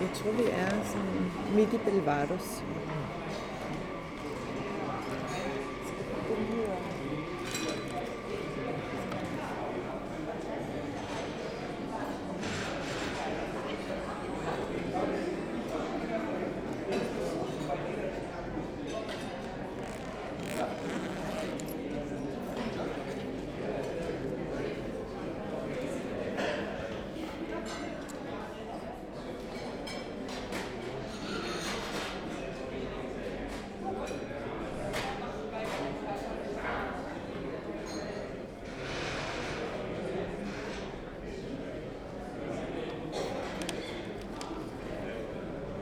Jeg tror, vi er sådan midt i Belvardos.